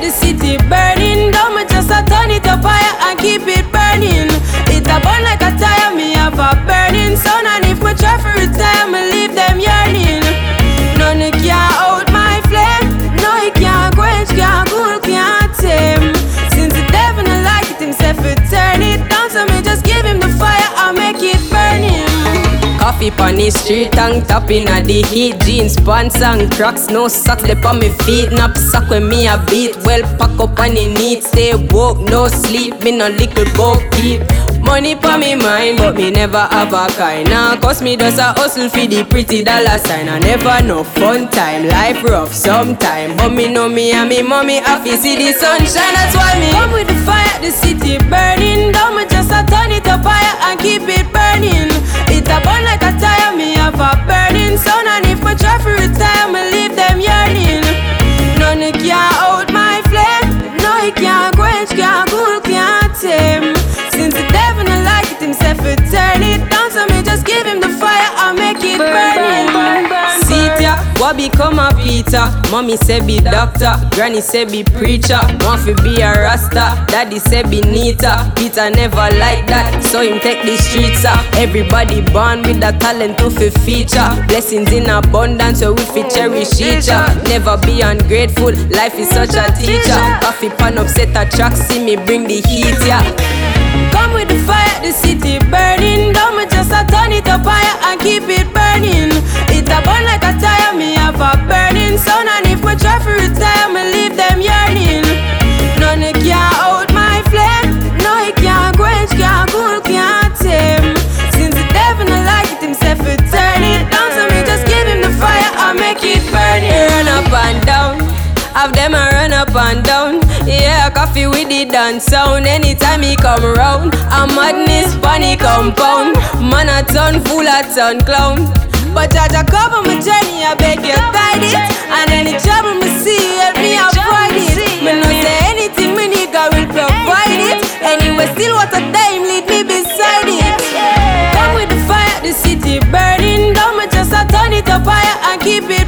the city burning down, me just a turn it up fire and keep it Coffee on the street, tongue tapping at the heat. Jeans, pants and cracks, no socks left on me feet. Nap sock when me a beat. Well, pack up on the neat. Stay woke, no sleep. Me no little go keep. Money pa me mind, but me never have a kind. Nah, cause me does a hustle for the pretty dollar sign. I never no fun time, life rough sometime. But me know me and me mommy happy see the sunshine. That's why me come with the fire, the city burning down. Me just a turn it quench, what become a Peter? Mommy say be doctor, granny say be preacher. Want fi be a rasta, daddy say be neater. Peter never like that, so him take the streets up. Everybody born with a talent to fi feature. Blessings in abundance, so we fi cherish mm, each other. Never be ungrateful, life is such a teacher. Coffee pan upset a track, see me bring the heat, yeah. Come with the fire, the city burning down. Me just a turn it up higher and keep it sun. And if me try to retire, me leave them yearning. None can out my flame. No, it can't quench, can't cool, can't tame. Since the devil not like it himself, it turn it down. So me just give him the fire and make it burning. Run up and down. Have them a run up and down. Yeah, coffee with the dance sound. Anytime he come round, a madness panic compound. Man a ton full a ton clown. But judge a cover my journey, I beg you guide it. And any trouble me see, help me avoid it. Me no say anything, me nigga will provide it. Anyway, still what a dime lead me beside it. Come with the fire, the city burning down. Me just a turn it up higher and keep it.